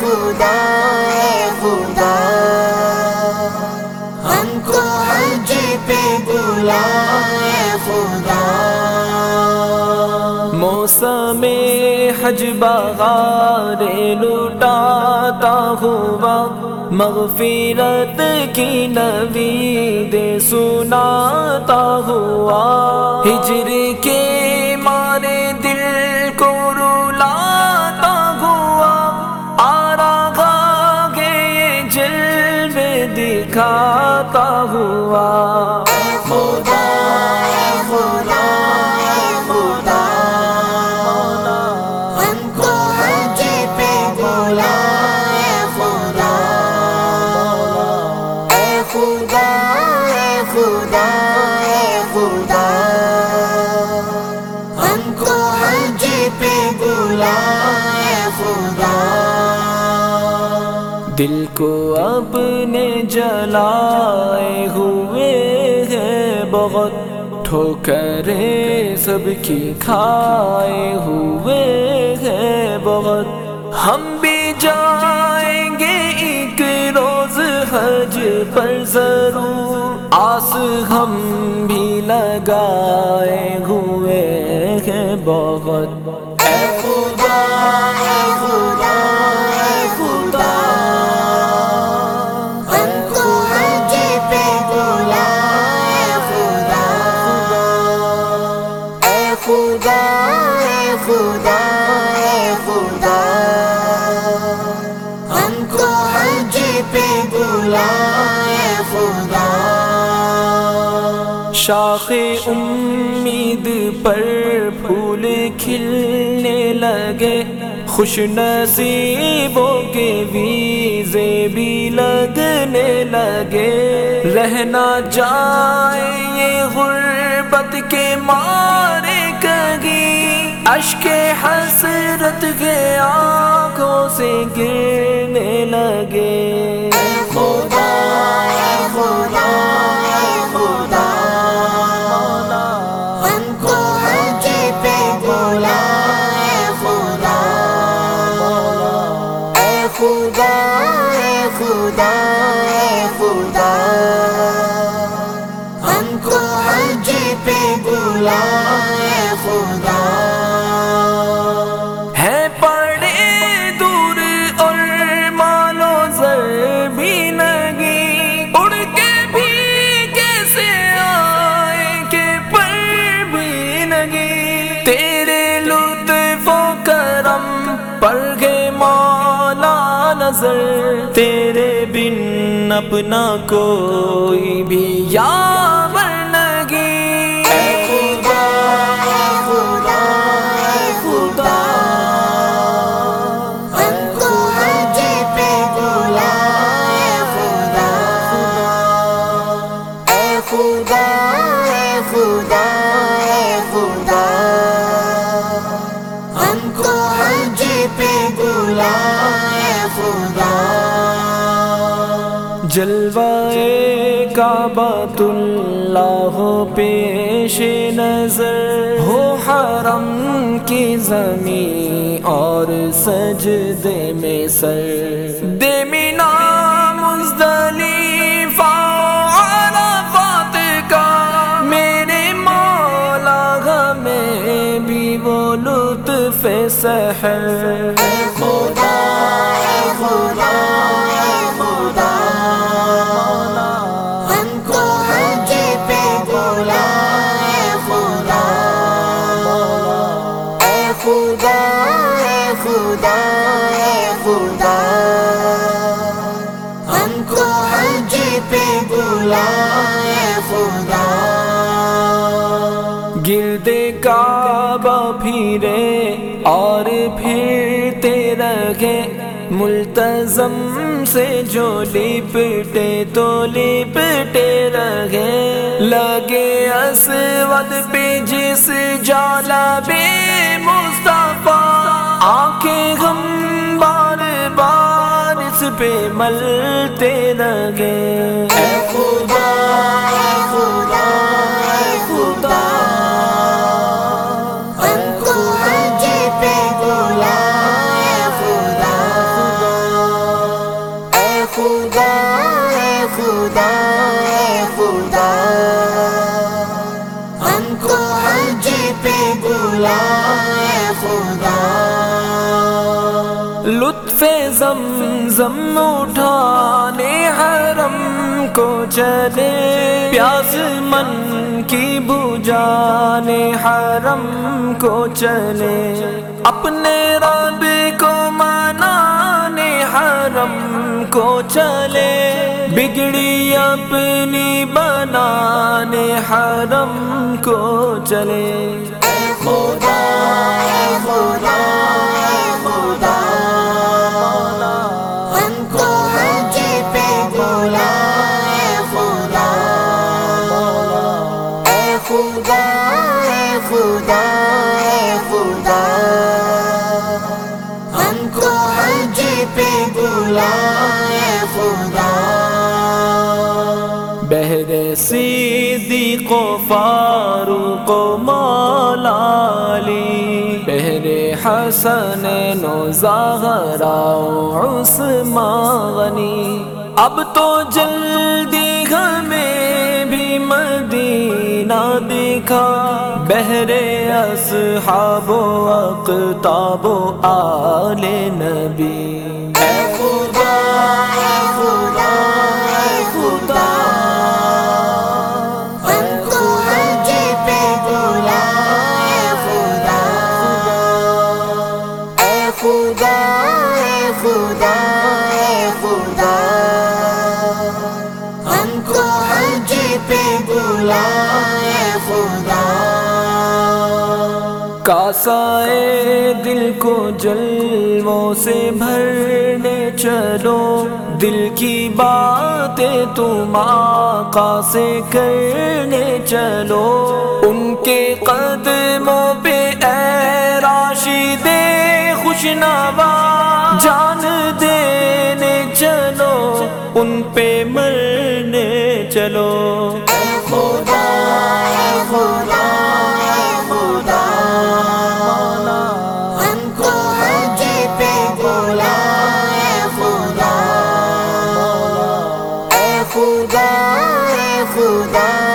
خدا خدا ہم کو حج پہ بلا خدا موسم حج لوٹاتا ہوا، مغفرت کی نوید سناتا ہوا۔ ہجر کے مارے جلوے دکھاتا ہوا۔ دل کو اپنے جلائے ہوئے ہیں بہت۔ ٹھوکریں سب کی کھائے ہوئے ہیں بہت۔ ہم بھی جائیں گے ایک روز حج پر ضرور۔ آس ہم بھی لگائے ہوئے ہیں بہت۔ اے خدا۔ شاخ امید پر پھول کھلنے لگے۔ خوش نصیبوں کے ویزے بھی لگنے لگے۔ رہنا جائے، یہ غربت کے مارے کگی اشک حسرت کے آنکھوں سے گرنے لگے۔ خدا۔ خدا خدا۔ ہم کو حج پہ بولا خدا۔ ہے پڑے دور اور مالو زر بھی نگی۔ اڑ کے بھی کیسے آئے کہ پر بھی نگی۔ تیرے لطف و کرم پر گے مولا نظر، تیرے بن اپنا کوئی بھی یاور جلوائے کعبۃ اللہ پیش نظر ہو حرم کی زمین اور سجدے میں سر دے مینا مزدلیفہ عرفات کا میرے مولا ہمیں بھی وہ لطف سحر بولا خدا گرد کعبہ پھرے اور پھرتے رہے ملتظم سے جو لپٹے تو لپٹے رہے لگے اسود پہ جس جالا بے مصطفیٰ، آنکھیں ہم بار پہ ملتے رہے اے خدا اے خدا اے خدا۔ ہم کو پہ بولا خدا اے خدا اے خدا اے خدا۔ ہم کو پہ بولا لطف زمزم اٹھانے حرم کو چلے۔ پیاس من کی بجانے حرم کو چلے۔ اپنے رب کو منانے حرم کو چلے۔ بگڑی اپنی بنانے حرم کو چلے۔ اے خدا۔ صدیق و فاروق و مولا علی بہر حسن نو زہرا و عثمان غنی اب تو جلدی ہمیں بھی مدینہ دکھا۔ بہر اصحاب و اقتاب و آل نبی۔ کاسائے دل کو جلووں سے بھرنے چلو۔ دل کی باتیں تم آقا سے کرنے چلو۔ ان کے قدموں پہ اے راشد خوشنوا جان دینے چلو، ان پہ مرنے چلو۔ خدا